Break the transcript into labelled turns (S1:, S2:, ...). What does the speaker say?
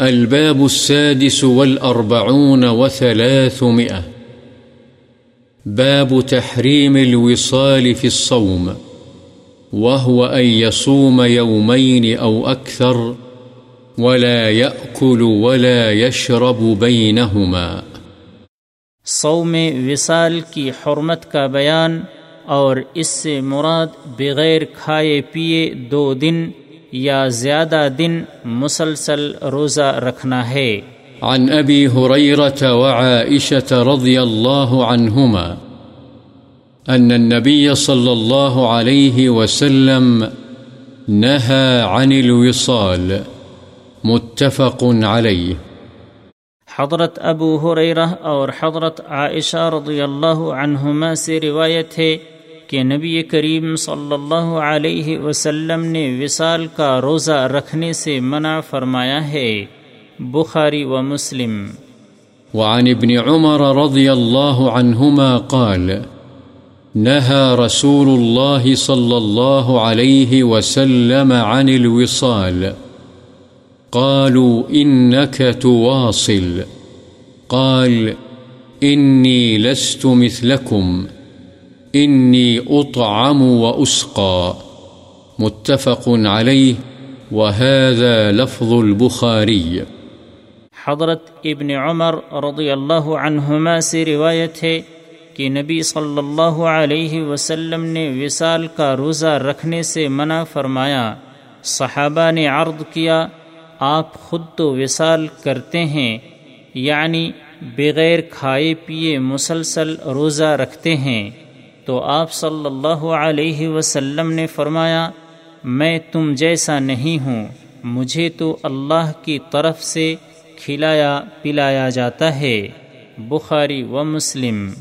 S1: الباب السادس والأربعون وثلاثمئة باب تحريم الوصال في الصوم. وهو أن يصوم يومين أو أكثر ولا يأكل ولا يشرب بينهما.
S2: صوم وصال کی حرمت کا بیان اور اس سے مراد بغیر کھائے پیے دو دن یا زیادہ دن مسلسل روزہ رکھنا ہے۔
S1: عن أبي هريرة وعائشة رضي الله عنهما أن النبي صلى الله عليه وسلم نهى عن الوصال متفق عليه
S2: حضرت ابو حریرہ اور حضرت عائشہ رضی اللہ عنہما سے روایت ہے کہ نبی کریم صلی اللہ علیہ وسلم نے وصال کا روزہ رکھنے سے منع فرمایا ہے۔ بخاری و مسلم۔
S1: وعن ابن عمر رضي الله عنهما قال نهى رسول الله صلى الله عليه وسلم عن الوصال۔ قالوا إنك تواصل۔ قال إني لست مثلكم إني أطعم وأسقى متفق عليه وهذا لفظ البخاري
S2: حضرت ابن عمر رضی اللہ عنہما سے روایت ہے کہ نبی صلی اللہ علیہ وسلم نے وصال کا روزہ رکھنے سے منع فرمایا، صحابہ نے عرض کیا، آپ خود تو وصال کرتے ہیں یعنی بغیر کھائے پیے مسلسل روزہ رکھتے ہیں۔ تو آپ صلی اللہ علیہ وسلم نے فرمایا، میں تم جیسا نہیں ہوں، مجھے تو اللہ کی طرف سے کھلایا پلایا جاتا ہے، بخاری و مسلم۔